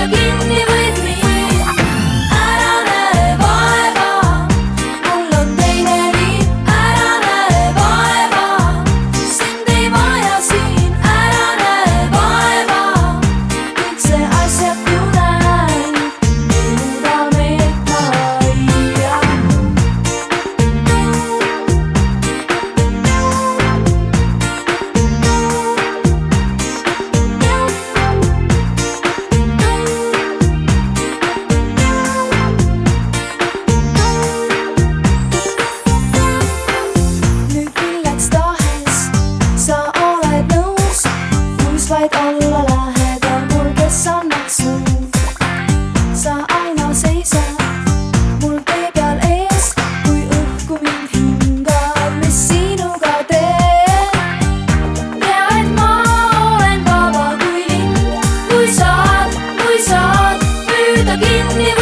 püüda kinni püüda kinni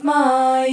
my